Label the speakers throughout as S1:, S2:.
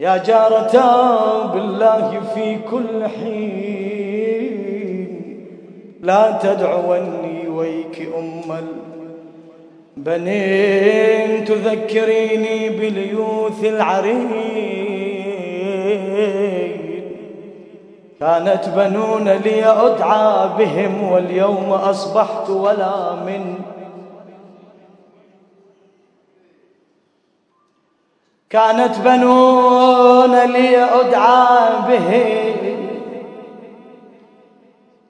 S1: يا جارتا بالله في كل حين لا تدعوني ويك أم البنين تذكريني بليوث العرين كانت بنون لي أدعى بهم واليوم أصبحت ولا من كانت بنون لي أدعى به.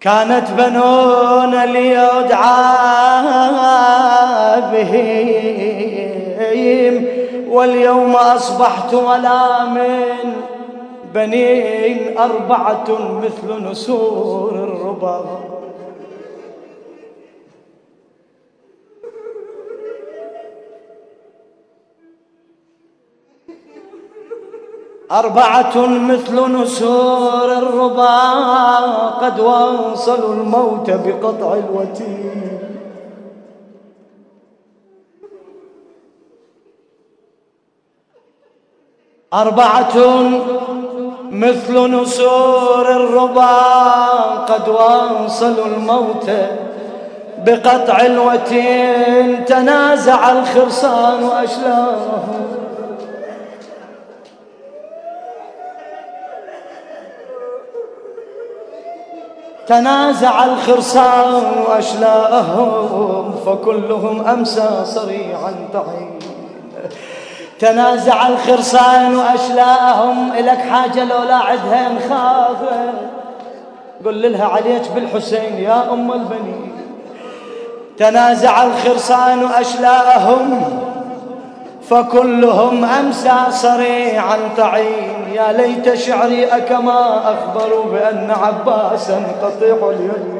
S1: كانت بنون لي أدعى بهم واليوم أصبحت ولا من بنين أربعة مثل نسور الرباط. أربعة مثل نسور الربا قد واصلوا الموت بقطع الوتين أربعة مثل نسور الربا قد واصلوا الموت بقطع الوتين تنازع الخرصان وأشلاهم. تنازع الخرسان وأشلاءهم فكلهم أمسى صريعا تعين تنازع الخرسان وأشلاءهم إلك حاجة لو لا عدها نخاف قل لها عليك بالحسين يا أم البنين. تنازع الخرسان وأشلاءهم فكلهم أمسى صريعا تعين يا ليت شعري أكما أخبروا بأن عباسا قطيع اليمين.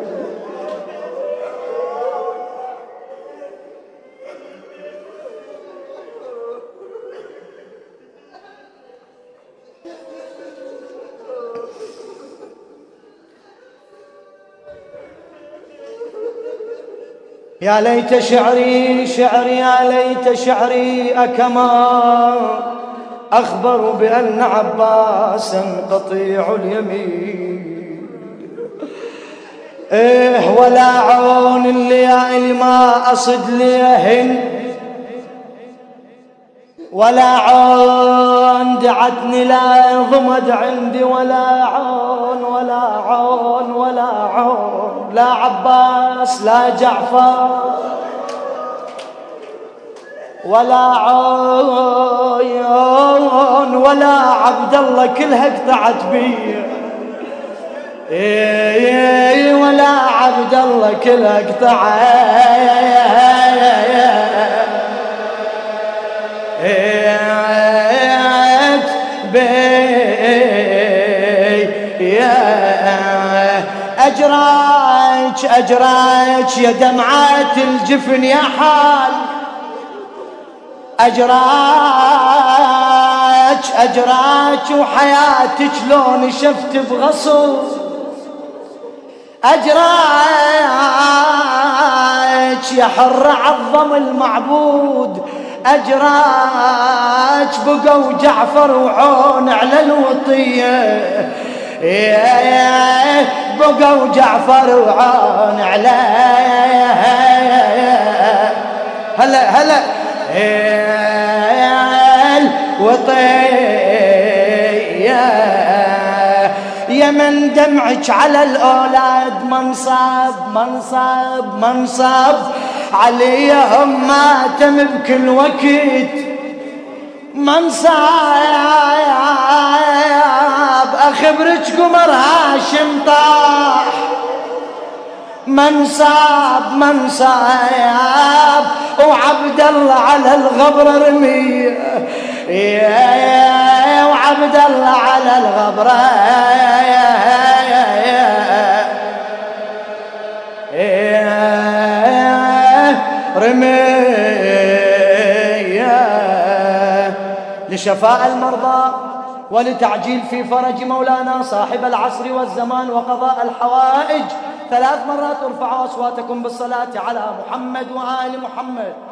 S1: يا ليت شعري شعري يا ليت شعري أكما أخبر بأن عباسا قطيع اليمين. إيه ولا عون الليالي ما أصد ليهن. ولا عون دعتني لا ضمد عندي. ولا عون ولا عون ولا عون. لا عباس لا جعفر ولا عون ولا عبد الله كلها قطعت بي إيه، ولا عبد الله كلها قطعت أجراك أجراك يا دمعة الجفن يا حال. أجراك أجراك وحياتك لون شفت بغصب. أجراك يا حر عظم المعبود. أجراك بقوا جعفر وعون على الوطية. بقوا جعفر وعون على هلا هلا. الوطية يا من دمعك على الأولاد منصب منصب منصب عليهم ماتم بكل وقت. منصب اخبرك قمر هاشم طاح. منصاب منصاب وعبد الله على الغبر رمي وعبد الله على الغبر رمي لشفاء المرضى. ولتعجيل في فرج مولانا صاحب العصر والزمان وقضاء الحوائج. ثلاث مرات ارفعوا أصواتكم بالصلاة على محمد وآل محمد.